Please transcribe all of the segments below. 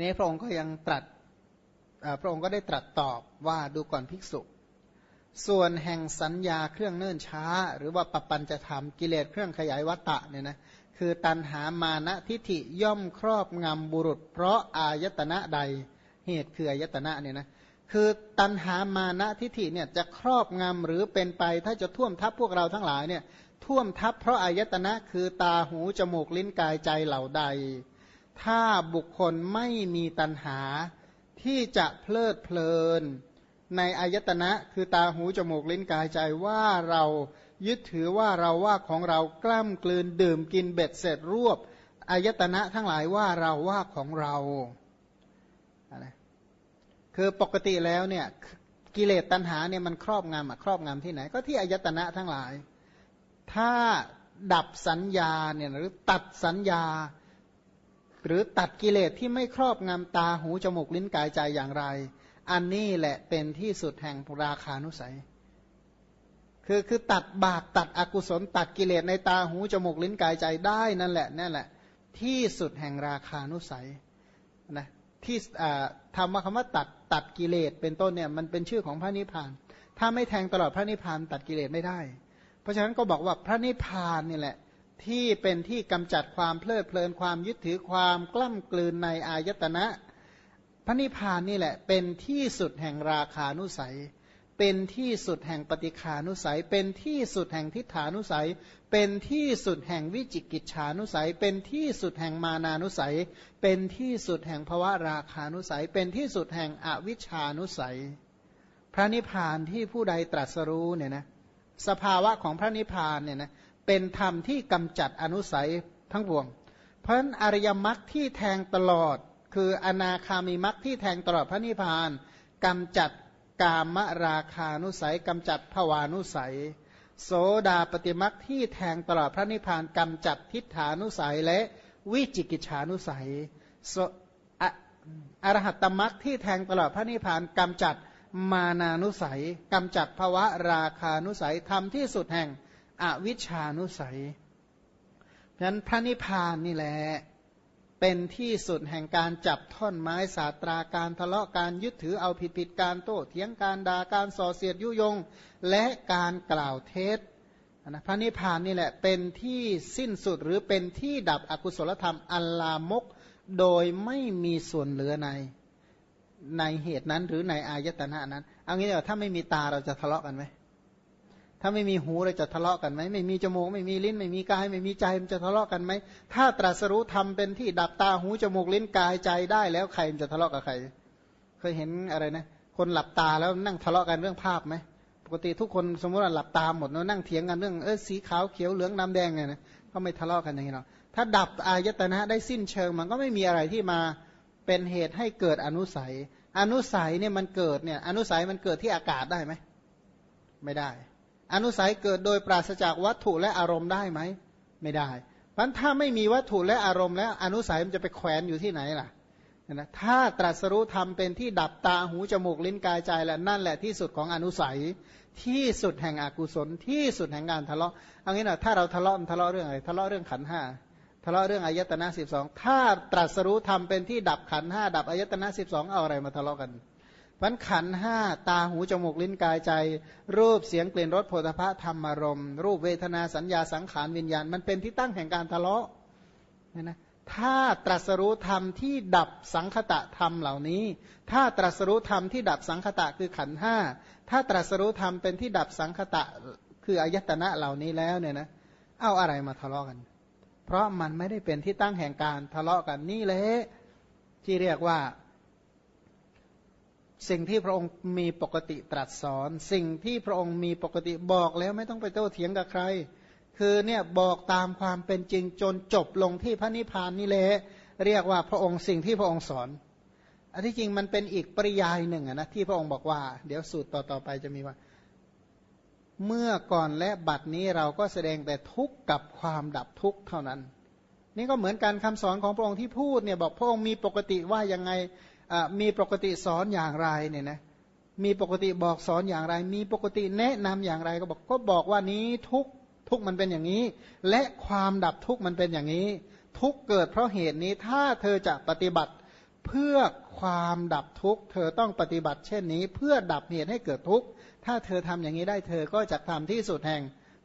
ทีนี้พระองค์ก็ยังตรัสพระองค์ก็ได้ตรัสตอบว่าดูก่อนภิกษุ ส่วนแห่งสัญญาเครื่องเนิ่นช้า หรือว่าปปัญจะทำกิเลสเครื่องขยายวัตตะเนี่ยนะคือตันหามานะทิฐิย่อมครอบงำบุรุษ เพราะอายตนะใดเหตุคืออายตนะเนี่ยนะคือตันหามานะทิฐิเนี่ยจะครอบงำหรือเป็นไป ถ้าจะท่วมทับพวกเราทั้งหลายเนี่ยท่วมทับเพราะอายตนะคือตาหูจมูกลิ้นกายใจเหล่าใด ถ้าบุคคลไม่มีตันหาที่จะเพลิดเพลิน ในอายตนะคือตาหูจมูกลิ้นกายใจว่าเรายึดถือว่าเราว่าของเรากล้ำกลืนดื่มกินเบ็ดเสร็จรวบอายตนะทั้งหลายว่าเราว่าของเราคือปกติแล้วเนี่ยกิเลสตัณหาเนี่ยมันครอบงำอะครอบงำที่ไหน ก็ที่อายตนะทั้งหลาย ถ้าดับสัญญาเนี่ยหรือตัดสัญญา หรือตัดกิเลสที่ไม่ครอบงำตาหูจมูกลิ้นกายใจอย่างไร อันนี้แหละเป็นที่สุดแห่งราคานุสัย คือคือตัดบาปตัดอกุศล ตัดกิเลสในตาหูจมูกลิ้นกายใจได้นั่นแหละนั่นแหละ ที่สุดแห่งราคานุสัยนะที่ทำว่าคำว่าตัดตัดกิเลสเป็นต้นเนี่ยมันเป็นชื่อของพระนิพพาน ถ้าไม่แทงตลอดพระนิพพานตัดกิเลสไม่ได้ เพราะฉะนั้นก็บอกว่าพระนิพพานนี่แหละ ที่เป็นที่กำจัดความเพลิดเพลินความยึดถือความกล้ำกลืนในอายตนะ พระนิพพานนี่แหละเป็นที่สุดแห่งราคานุสัย เป็นที่สุดแห่งปฏิคานุสัย เป็นที่สุดแห่งทิฏฐานุสัย เป็นที่สุดแห่งวิจิกิจฉานุสัย เป็นที่สุดแห่งมานานุสัย เป็นที่สุดแห่งภวะราคานุสัย เป็นที่สุดแห่งอวิชานุสัย พระนิพพานที่ผู้ใดตรัสรู้เนี่ยนะสภาวะของพระนิพพานเนี่ยนะ เป็นธรรมที่กำจัดอนุสัยทั้งปวง เพราะอริยมรรคที่แทงตลอด คืออนาคามีมรรคที่แทงตลอดพระนิพพานกำจัดกามราคานุสัยกำจัดภวานุสัย โสดาปฏิมักที่แทงตลอดพระนิพพานกำจัดทิฏฐานุสัยและวิจิกิจฉานุสัยอรหัตตมักที่แทงตลอดพระนิพพานกำจัดมานานุสัยกำจัดภวะราคานุสัยทำที่สุดแห่ง อวิชานุสัยฉะนั้นพระนิพพานนี่แหละเป็นที่สุดแห่งการจับท่อนไม้สาตราการทะเลาะการยึดถือเอาผิดผิดการโต้เถียงการด่าการส่อเสียดยุยง และการกล่าวเท็จนะพระนิพพานนี่แหละเป็นที่สิ้นสุดหรือเป็นที่ดับอกุศลธรรมอัลลามก โดยไม่มีส่วนเหลือในในเหตุนั้นหรือในอายตนะนั้นเอางี้เดี๋ยวถ้าไม่มีตาเราจะทะเลาะกันไหม ถ้าไม่มีหูเราจะทะเลาะกันไหมไม่มีจมูกไม่มีลิ้น ไม่มีกายไม่มีใจมันจะทะเลาะกันไหมถ้าตรัสรู้ทำเป็นที่ดับตาหูจมูกลิ้นกายใจได้แล้วใครมันจะทะเลาะกับใคร เคยเห็นอะไรนะ คนหลับตาแล้วนั่งทะเลาะกันเรื่องภาพไหมปกติทุกคนสมมติว่าหลับตาหมดแล้วนั่งเถียงกันเรื่องเออสีขาวเขียวเหลืองน้ำแดงเนี่ยนะก็ไม่ทะเลาะกันอย่างนี้หรอกถ้าดับอายตนะได้สิ้นเชิงมันก็ไม่มีอะไรที่มาเป็นเหตุให้เกิดอนุสัย อนุสัยเนี่ยมันเกิดเนี่ย อนุสัยมันเกิดที่อากาศได้ไหมไม่ได้ อนุสัยเกิดโดยปราศจากวัตถุและอารมณ์ได้ไหม ไม่ได้เพราะถ้าไม่มีวัตถุและอารมณ์แล้วอนุสัยมันจะไปแขวนอยู่ที่ไหนล่ะนะถ้าตรัสรู้ทำเป็นที่ดับตาหูจมูกลิ้นกายใจแล้วนั่นแหละที่สุดของอนุสัยที่สุดแห่งอกุศลที่สุดแห่งการทะเลาะเอางี้นะถ้าเราทะเลาะทะเลาะเรื่องอะไรทะเลาะเรื่องขันห้าทะเลาะเรื่องอายตนะสิบสองถ้าตรัสรู้ทำเป็นที่ดับขันห้าดับอายตนะสิบสองเอาอะไรมาทะเลาะกัน พันขันห้าตาหูจมูกลิ้นกายใจ รูปเสียงกลิ่นรสโผฏฐะธรรมารมรูปเวทนาสัญญาสังขารวิญญาณ มันเป็นที่ตั้งแห่งการทะเลาะเนี่ยนะถ้าตรัสรู้ธรรมที่ดับสังคตะธรรมเหล่านี้ ถ้าตรัสรู้ธรรมที่ดับสังคตะคือขันห้าถ้าตรัสรู้ธรรมเป็นที่ดับสังคตะคืออายตนะเหล่านี้แล้วเนี่ยนะเอาอะไรมาทะเลาะกัน เพราะมันไม่ได้เป็นที่ตั้งแห่งการทะเลาะกันนี่แหละที่เรียกว่า สิ่งที่พระองค์มีปกติตรัสสอน สิ่งที่พระองค์มีปกติบอกแล้วไม่ต้องไปโต้เถียงกับใคร คือเนี่ยบอกตามความเป็นจริงจนจบลงที่พระนิพพานนี่แหละเรียกว่าพระองค์สิ่งที่พระองค์สอนอันที่จริงมันเป็นอีกปริยายหนึ่งนะที่พระองค์บอกว่า เดี๋ยวสูตรต่อๆไปจะมีว่า เมื่อก่อนและบัดนี้เราก็แสดงแต่ทุกข์กับความดับทุกข์เท่านั้น นี่ก็เหมือนการคำสอนของพระองค์ที่พูดเนี่ยบอกพระองค์มีปกติว่ายังไง มีปกติสอนอย่างไรเนี่ยนะมีปกติบอกสอนอย่างไร มีปกติแนะนำอย่างไรก็บอกก็บอกว่านี้ทุกทุกมันเป็นอย่างนี้ และความดับทุกมันเป็นอย่างนี้ ทุกเกิดเพราะเหตุนี้ถ้าเธอจะปฏิบัติเพื่อความดับทุกเธอต้องปฏิบัติเช่นนี้ เพื่อดับเหตุให้เกิดทุกถ้าเธอทำอย่างนี้ได้เธอก็จะทำที่สุดแห่ง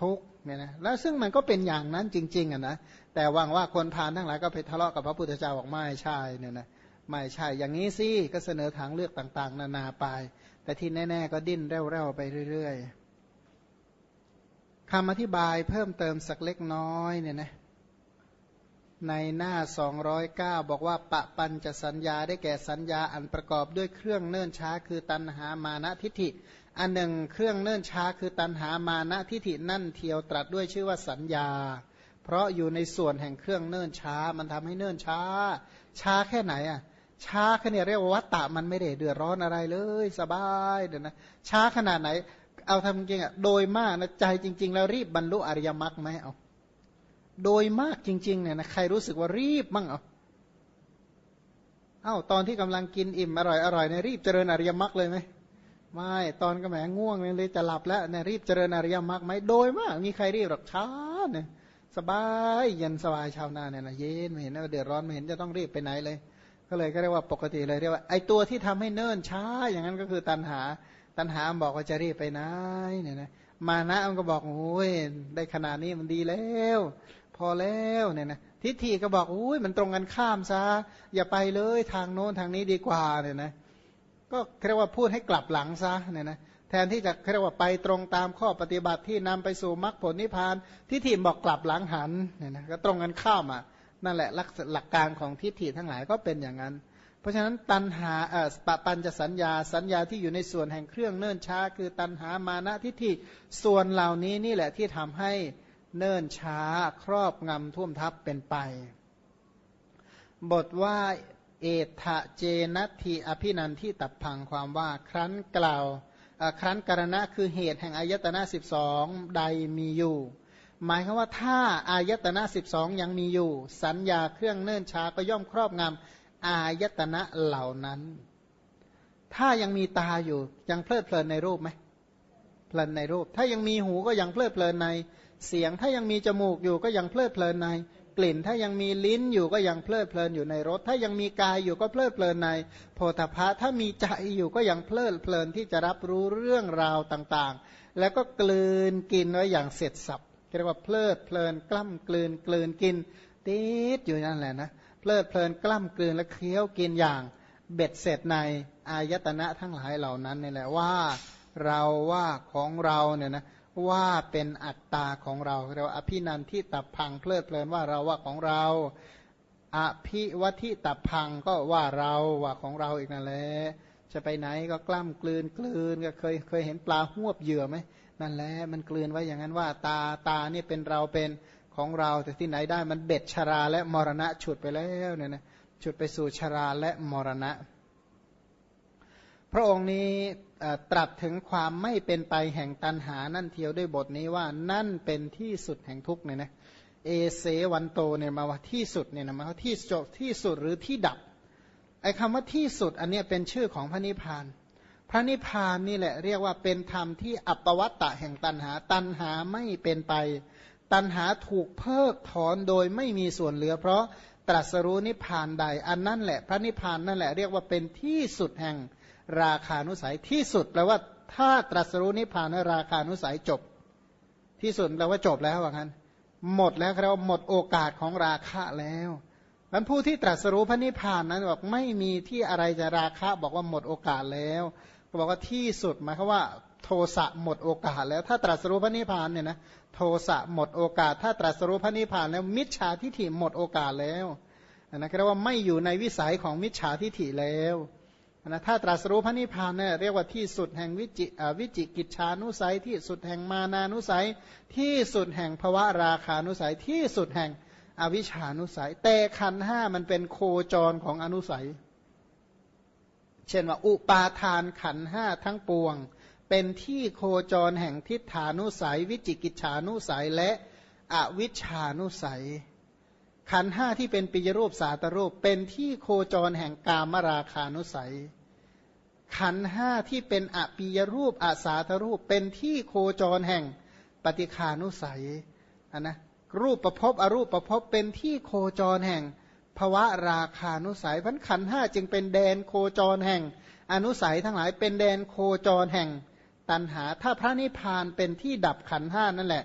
ทุกเนี่ยนะแล้วซึ่งมันก็เป็นอย่างนั้นจริง ๆอะนะแต่วังว่าคนพานทั้งหลายก็ไปทะเลาะกับพระพุทธเจ้าบอกไม่ใช่เนี่ยนะ ไม่ใช่ อย่างนี้สิก็เสนอทางเลือกต่าง ๆ นานาไป แต่ที่แน่ ๆ ก็ดิ้นเร่าๆไปเรื่อยๆคำอธิบายเพิ่มเติมสักเล็กน้อยเนี่ยนะในหน้า 209 บอกว่าปะปัญจะสัญญาได้แก่สัญญาอันประกอบด้วยเครื่องเนื่นช้าคือตันหามานะทิฏฐิ อันหนึ่งเครื่องเนื่นช้าคือตันหามานะทิฏฐินั่นเทียวตรัสด้วยชื่อว่าสัญญา เพราะอยู่ในส่วนแห่งเครื่องเนื่นช้า มันทำให้เนื่นช้า ช้าแค่ไหนอะ ช้าแค่นี้เรียกว่าวัตตะมันไม่ได้เดือดร้อนอะไรเลยสบายเดี๋ยวนะช้าขนาดไหน เอาทำจริงอะโดยมากนะใจจริง ๆ แล้วรีบบรรลุอริยมรรคไหมเอาโดยมากจริง ๆ เนี่ยนะใครรู้สึกว่ารีบมั่งเอาเอ้าตอนที่กำลังกินอิ่มอร่อยอร่อยเนี่ยรีบเจริญอริยมรรคเลยไหมไม่ตอนก็แหมง่วงเลยจะหลับแล้วเนี่ยรีบเจริญอริยมรรคไหมโดยมากมีใครรีบหรอกช้าเนี่ยสบายเย็นสบายชาวนาเนี่ยนะเย็นไม่เห็นว่าเดือดร้อนไม่เห็นจะต้องรีบไปไหนเลย ก็เลยก็เรียกว่าปกติเลยเรียกว่าไอตัวที่ทำให้เนิ่นช้า อย่างนั้นก็คือตันหา ตันหาบอกว่าจะรีบไปไหนเนี่ยนะมานะมันก็บอกโอ้ยได้ขนาดนี้มันดีแล้ว พอแล้วเนี่ยนะทิฏฐิก็บอกอุ้ยมันตรงกันข้ามซะอย่าไปเลยทางโน้นทางนี้ดีกว่าเนี่ยนะก็เรียกว่าพูดให้กลับหลังซะเนี่ยนะแทนที่จะเรียกว่าไปตรงตามข้อปฏิบัติที่นำไปสู่มรรคผลนิพพานทิฏฐิบอกกลับหลังหันเนี่ยนะก็ตรงกันข้ามอะ นั่นแหละหลักการของทิฏฐิทั้งหลายก็เป็นอย่างนั้น เพราะฉะนั้นตันหาเอ่อปปัญจะสัญญาสัญญาที่อยู่ในส่วนแห่งเครื่องเนิ่นช้า คือตันหามานะทิฏฐิส่วนเหล่านี้นี่แหละที่ทำให้เนิ่นช้าครอบงำท่วมทับเป็นไป บทว่าเอทะเจนัตทีอภินันที่ตับพังความว่าครั้นกล่าวครั้นกรณะคือเหตุแห่งอายตนะสิบสองใดมีอยู่ หมายคือว่าถ้าอายตนะสิบสองยังมีอยู่ สัญญาเครื่องเนิ่นช้าก็ย่อมครอบงำอายตนะเหล่านั้น ถ้ายังมีตาอยู่ยังเพลิดเพลินในรูปไหมเพลินในรูป ถ้ายังมีหูก็ยังเพลิดเพลินในเสียง ถ้ายังมีจมูกอยู่ก็ยังเพลิดเพลินในกลิ่น ถ้ายังมีลิ้นอยู่ก็ยังเพลิดเพลินอยู่ในรส ถ้ายังมีกายอยู่ก็เพลิดเพลินในโพธพะถ้ามีใจอยู่ก็ยังเพลิดเพลินที่จะรับรู้เรื่องราวต่างๆ แล้วก็กลืนกินไว้อย่างเสร็จสับ เรียกว่าเพลิดเพลินกล้ำกลืนกลืนกินติดอยู่นั่นแหละนะเพลิดเพลินกล้ำกลืนและเคี้ยวกินอย่างเบ็ดเสร็จในอายตนะทั้งหลายเหล่านั้นนี่แหละว่าเราว่าของเราเนี่ยนะว่าเป็นอัตตาของเราเราอภินันที่ตับพังเพลิดเพลินว่าเราว่าของเราอภิวัติตับพังก็ว่าเราว่าของเราอีกนั่นแหละจะไปไหนก็กล้ำกลืนกลืนก็เคยเคยเห็นปลาหวบเหยื่อไหม นั่นแหละมันกลืนไว้อย่างนั้นว่าตาตานี่เป็นเราเป็นของเราแต่ที่ไหนได้มันเบ็ดชราและมรณะฉุดไปแล้วเนี่ยนะฉุดไปสู่ชราและมรณะ พระองค์นี้ตรัสถึงความไม่เป็นไปแห่งตันหานั่นเทียวด้วยบทนี้ว่านั่นเป็นที่สุดแห่งทุกเนี่ยนะเอเสวันโตเนี่ยมาว่าที่สุดเนี่ยนะมาว่าที่จบที่สุดหรือที่ดับไอ้คำว่าที่สุดอันนี้เป็นชื่อของพระนิพพาน พระนิพพานนี่แหละเรียกว่าเป็นธรรมที่อัปวัตตะแห่งตันหา ตันหาไม่เป็นไป ตันหาถูกเพิกถอนโดยไม่มีส่วนเหลือ เพราะตรัสรู้นิพพานใด อันนั่นแหละพระนิพพานนั่นแหละเรียกว่าเป็นที่สุดแห่งราคานุสัยที่สุดแปลว่าถ้าตรัสรู้นิพพานราคานุสัยจบ ที่สุดแปลว่าจบแล้วว่างั้น หมดแล้วเราหมดโอกาสของราคะแล้วมันผู้ที่ตรัสรู้พระนิพพานนั้นบอกไม่มีที่อะไรจะราคะบอกว่าหมดโอกาสแล้ว บอกว่าที่สุดหมายความว่า โทสะหมดโอกาส แล้วถ้าตรัสรู้พระนิพพานเนี่ยนะโทสะหมดโอกาส ถ้าตรัสรู้พระนิพพานแล้วมิจฉาทิฏฐิหมดโอกาสแล้วนะเรียกว่าไม่อยู่ในวิสัยของมิจฉาทิฏฐิแล้วนะถ้าตรัสรู้พระนิพพานเนี่ยเรียกว่าที่สุดแห่งวิจิวิจิกิจชานุสัย ที่สุดแห่งมานานุสัย ที่สุดแห่งภวะราคานุสัย ที่สุดแห่งอวิชานุสัย แต่ขันห้ามันเป็นโคจรของอนุสัย เช่นว่าอุปาทานขันห้าทั้งปวง เป็นที่โคจรแห่งทิฏฐานุสัย วิจิกิจฉานุสัยและอวิชานุสัย ขันห้าที่เป็นปิยรูปสาตรูป เป็นที่โคจรแห่งกามราคานุสัย ขันห้าที่เป็นอปิยรูปอาสาทรูป เป็นที่โคจรแห่งปฏิคานุสัยนนะรูปประพบอรูปประพบเป็นที่โคจรแห่ง ภวะราคานุสัยพันขันห้าจึงเป็นแดนโคจรแห่ง อนุสัยทั้งหลายเป็นแดนโคจรแห่ง ตันหา ถ้าพระนิพพานเป็นที่ดับขันห้านั่นแหละ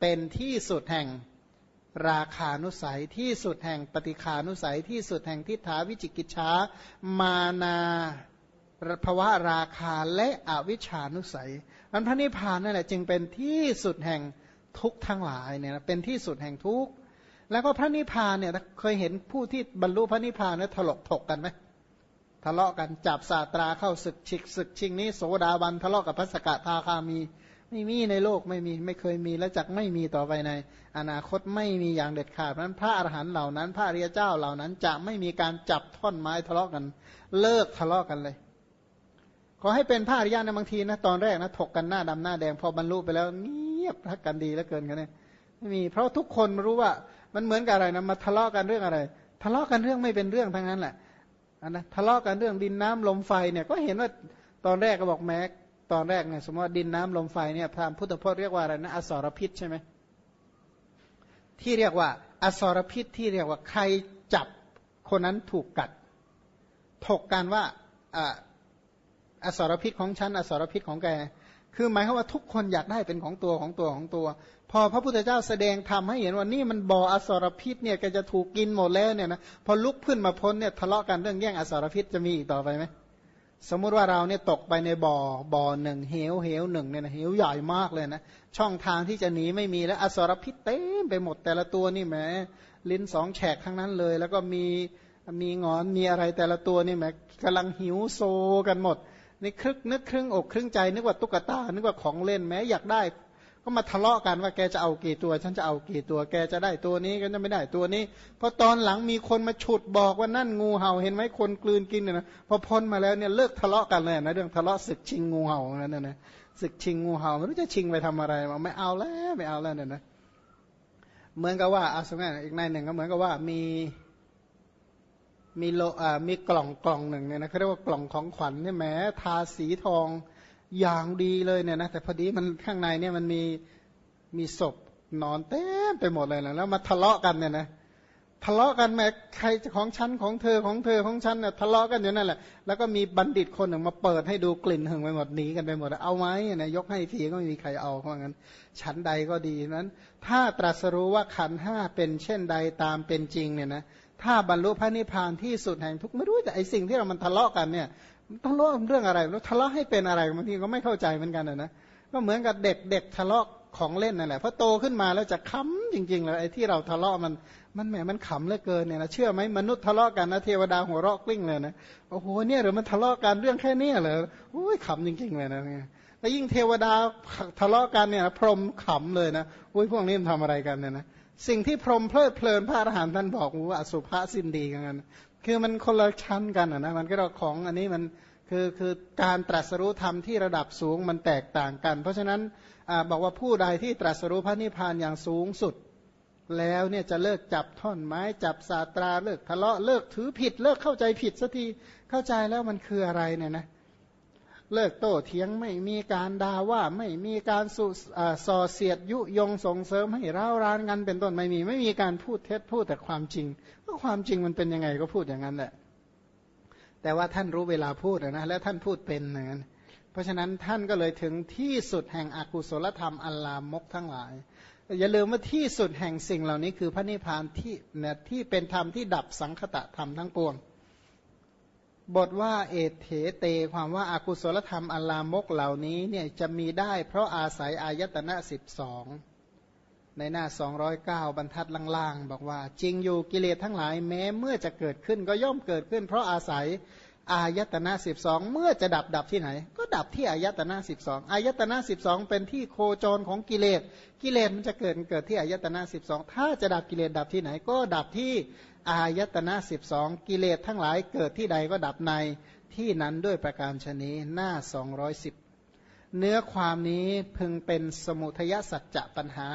เป็นที่สุดแห่งราคานุสัยที่สุดแห่งปฏิคานุสัยที่สุดแห่งทิฏฐาวิจิกิจฉามานาภวะราคาและอวิชานุสัยอันพระนิพพานนั่นแหละจึงเป็นที่สุดแห่งทุกทั้งหลายเนี่ยเป็นที่สุดแห่งทุก แล้วก็พระนิพพานเนี่ยเคยเห็นผู้ที่บรรลุพระนิพพานเนี่ยถลกถกกันไหมทะเลาะกันจับศาสตราเข้าศึกฉิกศึกชิงนี้โสดาบันทะเลาะกับพระสกทาคามี ไม่มีในโลกไม่มีไม่เคยมีและจักไม่มีต่อไปใน อนาคตไม่มีอย่างเด็ดขาดนั้นพระอรหันต์เหล่านั้น พระอริยเจ้าเหล่านั้นจะไม่มีการจับท่อนไม้ทะเลาะกัน เลิกทะเลาะกันเลย ขอให้เป็นพระอริยะในบางทีนะตอนแรกนะถกกันหน้าดำหน้าแดงพอบรรลุไปแล้วเงียบทักกันดีแล้วเกินกันเนี่ยไม่มีเพราะทุกคนรู้ว่า มันเหมือนกับอะไรนะมาทะเลาะกันเรื่องอะไร ทะเลาะกันเรื่องไม่เป็นเรื่องทั้งนั้นแหละนนะทะเลาะกันเรื่องดินน้ำลมไฟเนี่ยก็เห็นว่าตอนแรกก็บอกแม้ตอนแรกเนี่ยสมมติว่าดินน้ำลมไฟเนี่ยพระพุทธพจน์เรียกว่าอะไรนะอสรพิษใช่ไหมที่เรียกว่า อสรพิษที่เรียกว่าใครจับคนนั้นถูกกัด ถกกันว่าอสรพิษของฉันอสรพิษของแก คือหมายความว่าทุกคนอยากได้เป็นของตัวของตัวของตัว อพระพุทธเจ้าแสดงทำให้เห็นว่านี่มันบ่ออสรพิษเนี่ยแกจะถูกกินหมดแล้วเนี่ยนะพอลุกขึ้นมาพ้นเนี่ยทะเลาะกันเรื่องแย่งอสรพิษจะมีอีกต่อไปไหมสมมุติว่าเราเนี่ยตกไปในบ่อบ่อหนึ่งเหวเหวหนึ่งเนี่ยนะเหวใหญ่มากเลยนะช่องทางที่จะหนีไม่มีแล้วอสรพิษเต็มไปหมดแต่ละตัวนี่แหมลิ้นสองแฉกทั้งนั้นเลย แล้วก็มีมีงอนมีอะไรแต่ละตัวนี่แหมกำลังหิวโซกันหมดนี่ครึกนึกครึ่งอกครึ่งใจนึกว่าตุ๊กตานึกว่าของเล่นแม้อยากได้ ก็มาทะเลาะกันว่าแกจะเอากี่ตัว ฉันจะเอากี่ตัว แกจะได้ตัวนี้ก็จะไม่ได้ตัวนี้พอตอนหลังมีคนมาฉุดบอกว่านั่นงูเห่าเห็นไหมคนกลืนกินเนี่ยนะพอพ้นมาแล้วเนี่ยเลิกทะเลาะกันเลยนะเรื่องทะเลาะศึกชิงงูเห่านั่นนะศึกชิงงูเห่าไม่รู้จะชิงไปทำอะไรมาไม่เอาแล้วไม่เอาแล้วเนี่ยนะเหมือนกับว่าอาสมะอีกในหนึ่งก็เหมือนกับว่ามีมีโลอ่ามีกล่องกล่องหนึ่งเนี่ยนะเขาเรียกว่ากล่องของขวัญเนี่ยแม้ทาสีทอง อย่างดีเลยเนี่ยนะแต่พอดีมันข้างในเนี่ยมันมีมีศพนอนเต็มไปหมดเลยนะแล้วมาทะเลาะกันเนี่ยนะทะเลาะกันแม้ใครของฉันของเธอของเธอของฉันเนี่ยทะเลาะกันอยู่นั่นแหละแล้วก็มีบัณฑิตคนหนึ่งมาเปิดให้ดูกลิ่นหึงไปหมดหนีกันไปหมดเอาไหมเนี่ยยกให้ทีก็ไม่มีใครเอาเพราะงั้นชั้นใดก็ดีนั้น ถ้าตรัสรู้ว่าขันห้าเป็นเช่นใดตามเป็นจริงเนี่ยนะถ้าบรรลุพระนิพพานที่สุดแห่งทุกไม่รู้แต่ไอสิ่งที่เรามันทะเลาะกันเนี่ย ทะเลาะเรื่องอะไรแล้วทะเลาะให้เป็นอะไรบางทีก็ไม่เข้าใจเหมือนกันนะก็เหมือนกับเด็กเด็กทะเลาะของเล่นนั่นแหละพอโตขึ้นมาแล้วจะค้ำจริงๆเลยไอ้ที่เราทะเลาะมันมันแหมมันขำเหลือเกินเนี่ยนะเชื่อไหมมนุษย์ทะเลาะกันนะเทวดาหัวเราะกลิ้งเลยนะโอ้โหเนี่ยหรือมันทะเลาะกันเรื่องแค่นี้เหรอโอ้ยขำจริง ๆ เลยนะแล้วยิ่งเทวดาทะเลาะกันเนี่ยพรหมขำเลยนะโอ้ยพวกนี้มันทำอะไรกันเนี่ยนะสิ่งที่พรหมเพลิดเพลินพระอรหันต์ท่านบอกว่าสุภาษินดีกัน คือมันคนละชั้นกันนะมันก็เราของอันนี้มันคือคือการตรัสรู้ธรรมที่ระดับสูงมันแตกต่างกัน เพราะฉะนั้นอบอกว่าผู้ใดที่ตรัสรู้พระนิพพานอย่างสูงสุด แล้วเนี่ยจะเลิกจับท่อนไม้จับสาตราเลิกทะเลาะเลิกถือผิด เลิกเข้าใจผิดสักทีเข้าใจแล้วมันคืออะไรเนี่ยนะ เลิกโต้เถียงไม่มีการด่าว่าไม่มีการสุส่อเสียดยุยงส่งเสริมให้ร้าวรานกันเป็นต้นไม่มี ไม่มีการพูดเท็จพูดแต่ความจริงก็ความจริงมันเป็นยังไงก็พูดอย่างนั้นแหละ แต่ว่าท่านรู้เวลาพูดนะและท่านพูดเป็นอย่างนั้นเพราะฉะนั้นท่านก็เลยถึงที่สุดแห่งอกุศลธรรมอัลลามกทั้งหลาย อย่าลืมว่าที่สุดแห่งสิ่งเหล่านี้คือพระนิพพานที่เนี่ยที่เป็นธรรมที่ดับสังคตะธรรมทั้งปวง บทว่าเอเถเต ความว่าอากุศลธรรมอลามกเหล่านี้เนี่ยจะมีได้เพราะอาศัยอายตนะสิบสองในหน้า 209 บรรทัดล่างๆ บอกว่า จริงอยู่กิเลสทั้งหลายแม้เมื่อจะเกิดขึ้นก็ย่อมเกิดขึ้น เพราะอาศัยอายตนะสิบสองเมื่อจะดับดับที่ไหน ก็ดับที่อายตนะสิบสองอายตนะสิบสองเป็นที่โคจรของกิเลสกิเลสมันจะเกิดเกิดที่อายตนะสิบสองถ้าจะดับกิเลสดับที่ไหน ก็ดับที่ อายตนะสิบสองกิเลสทั้งหลายเกิดที่ใดก็ดับในที่นั้นด้วยประการชนีหน้าสองร้อยสิบเนื้อความนี้พึงเป็นสมุทยสัจจะปัญหา